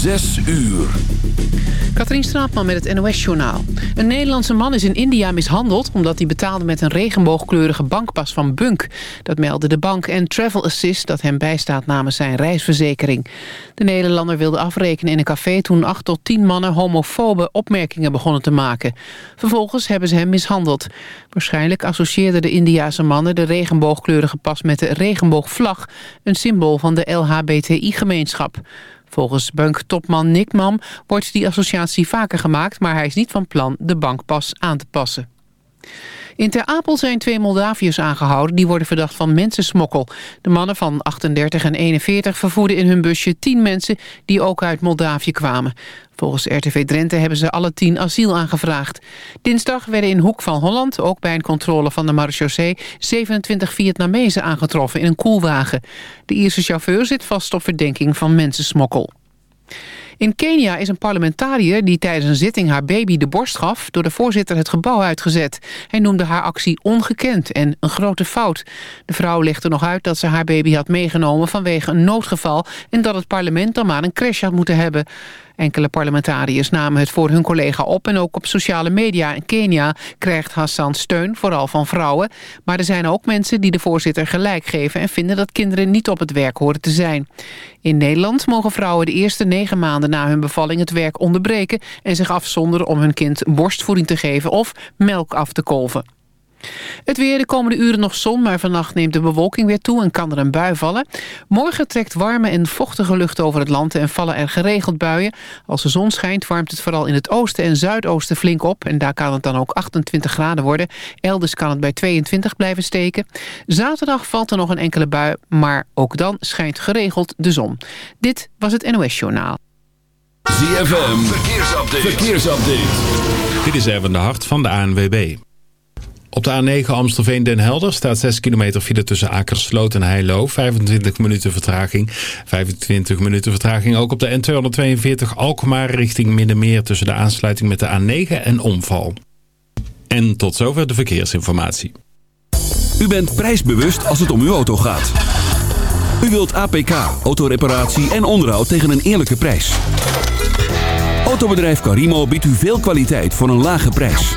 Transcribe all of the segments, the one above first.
Zes uur. Katrien Straatman met het NOS-journaal. Een Nederlandse man is in India mishandeld... omdat hij betaalde met een regenboogkleurige bankpas van Bunk. Dat meldde de bank en Travel Assist... dat hem bijstaat namens zijn reisverzekering. De Nederlander wilde afrekenen in een café... toen acht tot tien mannen homofobe opmerkingen begonnen te maken. Vervolgens hebben ze hem mishandeld. Waarschijnlijk associeerden de Indiase mannen... de regenboogkleurige pas met de regenboogvlag... een symbool van de LHBTI-gemeenschap. Volgens banktopman Nick Mam wordt die associatie vaker gemaakt... maar hij is niet van plan de bankpas aan te passen. In Ter Apel zijn twee Moldaviërs aangehouden... die worden verdacht van mensensmokkel. De mannen van 38 en 41 vervoerden in hun busje 10 mensen... die ook uit Moldavië kwamen. Volgens RTV Drenthe hebben ze alle tien asiel aangevraagd. Dinsdag werden in Hoek van Holland, ook bij een controle van de marechaussee... 27 Vietnamezen aangetroffen in een koelwagen. De Ierse chauffeur zit vast op verdenking van mensensmokkel. In Kenia is een parlementariër die tijdens een zitting haar baby de borst gaf... door de voorzitter het gebouw uitgezet. Hij noemde haar actie ongekend en een grote fout. De vrouw legde nog uit dat ze haar baby had meegenomen vanwege een noodgeval... en dat het parlement dan maar een crash had moeten hebben. Enkele parlementariërs namen het voor hun collega op... en ook op sociale media in Kenia krijgt Hassan steun, vooral van vrouwen. Maar er zijn ook mensen die de voorzitter gelijk geven... en vinden dat kinderen niet op het werk horen te zijn. In Nederland mogen vrouwen de eerste negen maanden na hun bevalling... het werk onderbreken en zich afzonderen om hun kind borstvoeding te geven... of melk af te kolven. Het weer de komende uren nog zon, maar vannacht neemt de bewolking weer toe en kan er een bui vallen. Morgen trekt warme en vochtige lucht over het land en vallen er geregeld buien. Als de zon schijnt warmt het vooral in het oosten en zuidoosten flink op en daar kan het dan ook 28 graden worden. Elders kan het bij 22 blijven steken. Zaterdag valt er nog een enkele bui, maar ook dan schijnt geregeld de zon. Dit was het NOS Journaal. ZFM, verkeersupdate. verkeersupdate. Dit is even de hart van de ANWB. Op de A9 Amstelveen-Den Helder staat 6 kilometer file tussen Akersloot en Heilo. 25 minuten vertraging. 25 minuten vertraging ook op de N242 Alkmaar richting Middenmeer tussen de aansluiting met de A9 en omval. En tot zover de verkeersinformatie. U bent prijsbewust als het om uw auto gaat. U wilt APK, autoreparatie en onderhoud tegen een eerlijke prijs. Autobedrijf Carimo biedt u veel kwaliteit voor een lage prijs.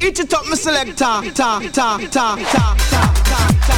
Eat it up, my selector. Ta, ta, ta, ta, ta, ta, ta.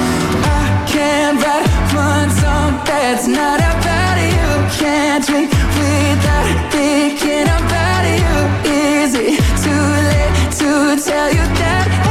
that's not about you Can't drink without thinking about you. Is it too late to tell you that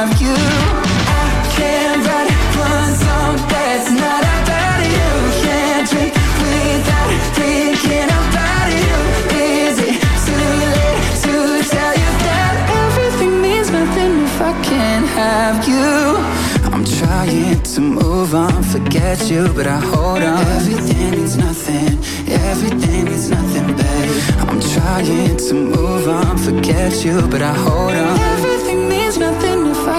you, Can't write one song that's not about you. Can't drink without thinking I've got you. Is it too late to tell you that everything means nothing if I can have you? I'm trying to move on forget you but I hold on. Everything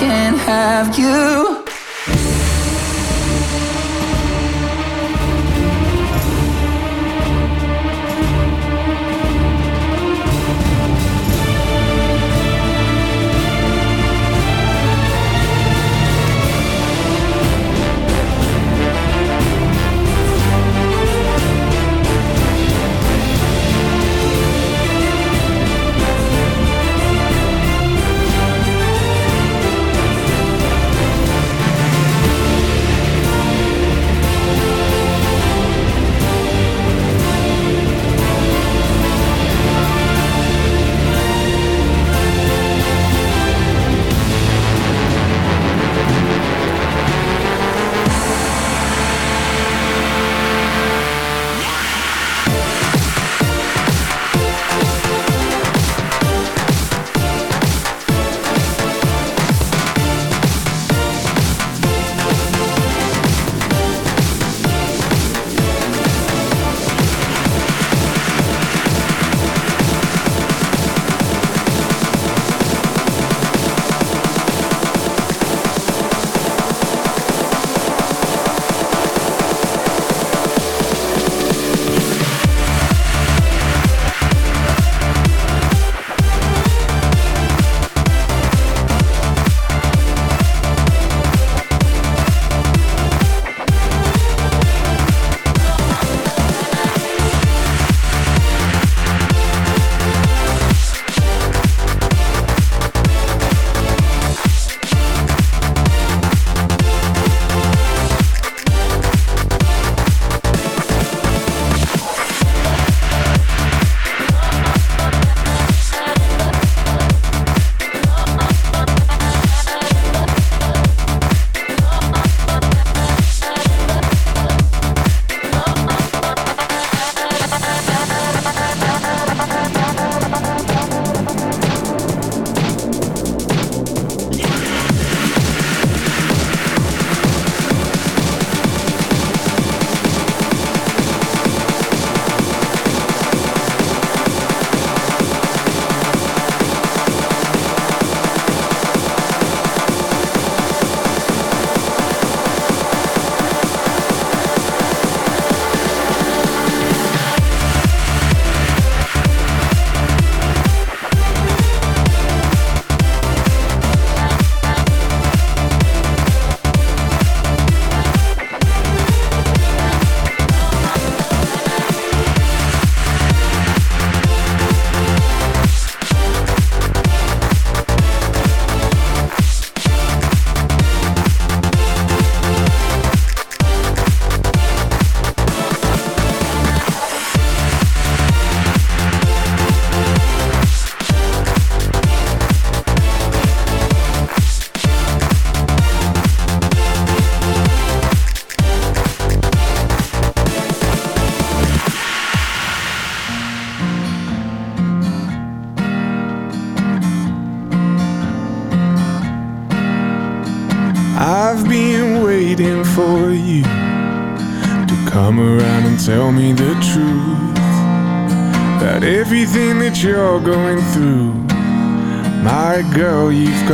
Can't have you?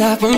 On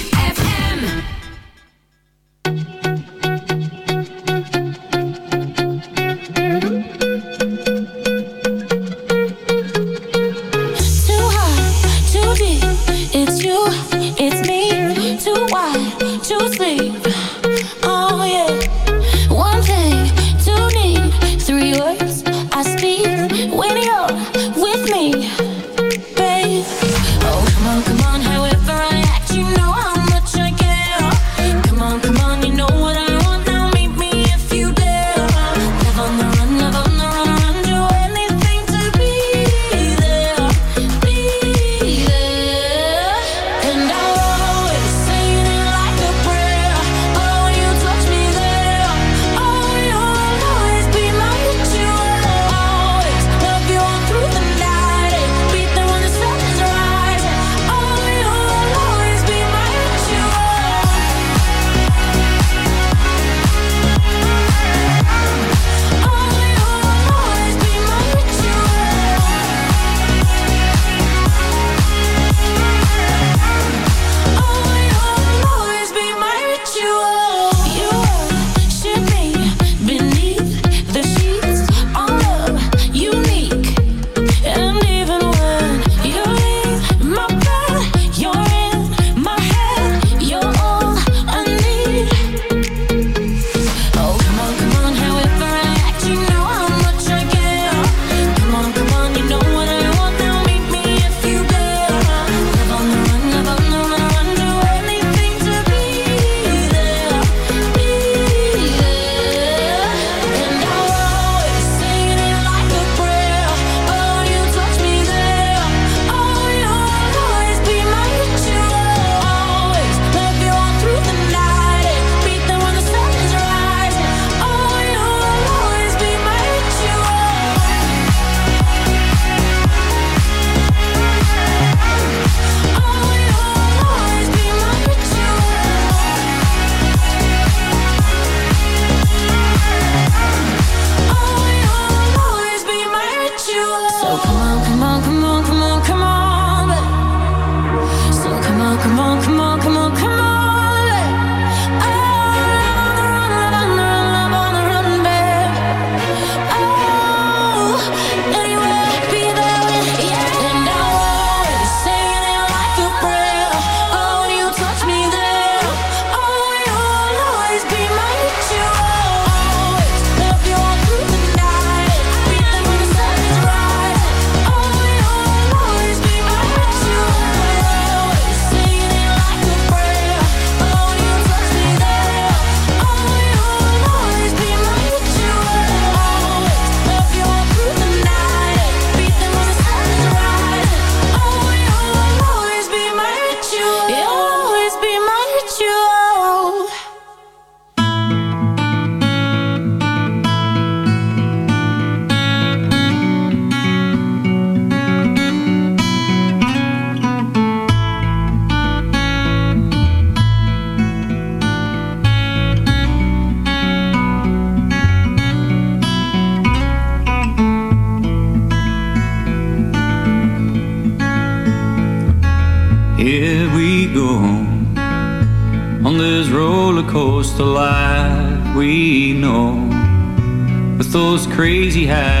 crazy high.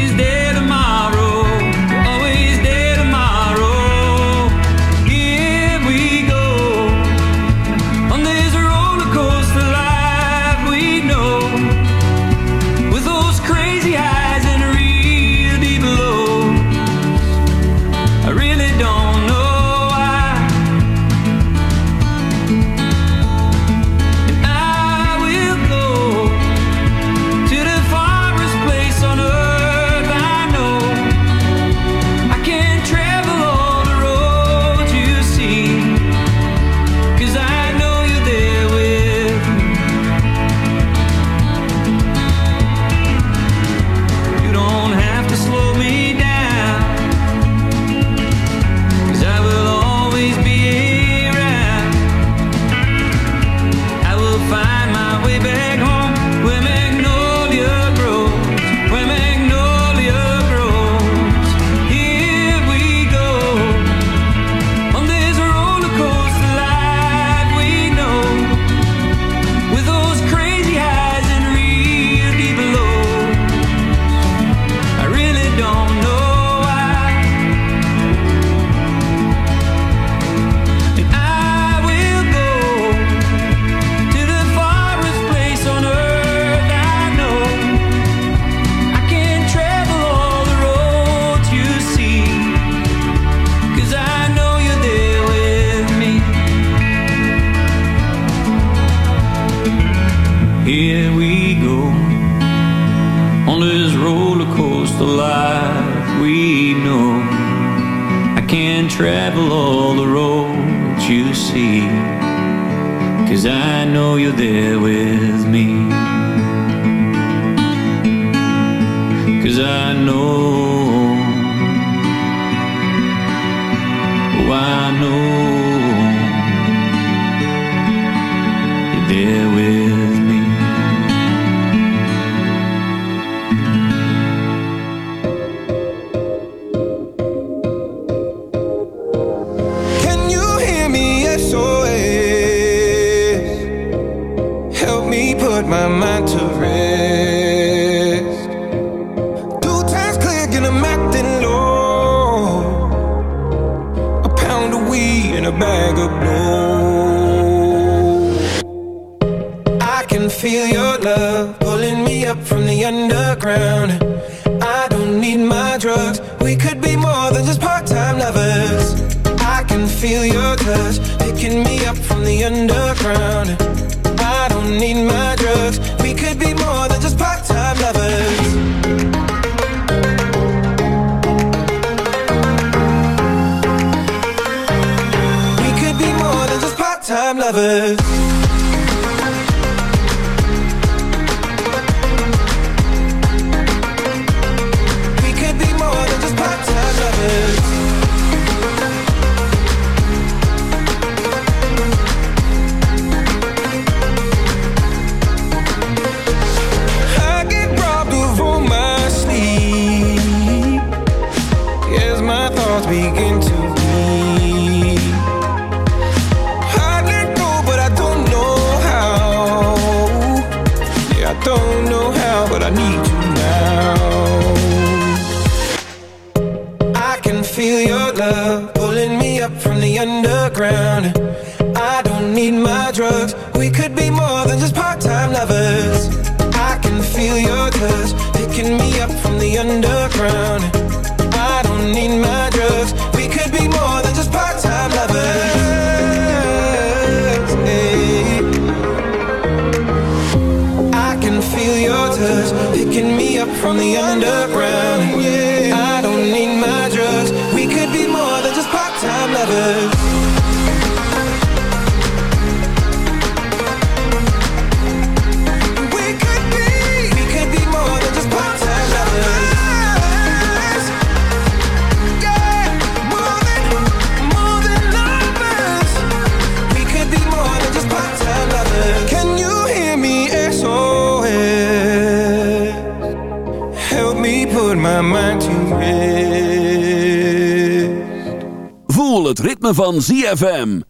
van ZFM.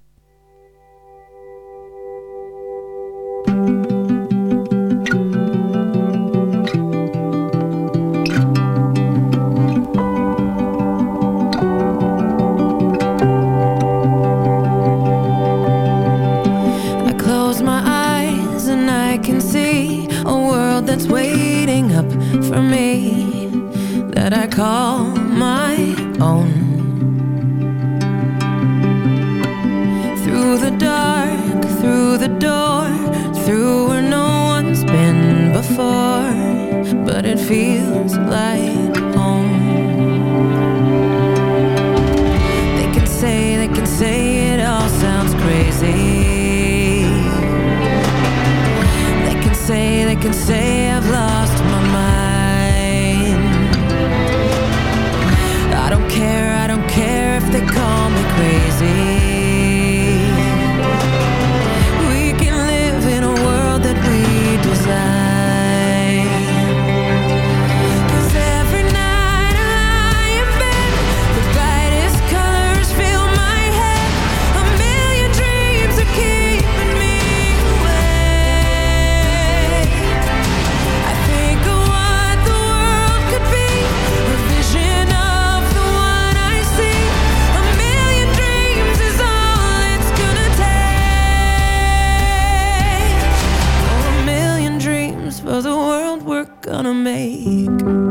I close my eyes and I can see a world that's waiting up for me that I call my own. the door Through where no one's been before But it feels like home. They can say, they can say it all sounds crazy. They can say, they can say gonna make.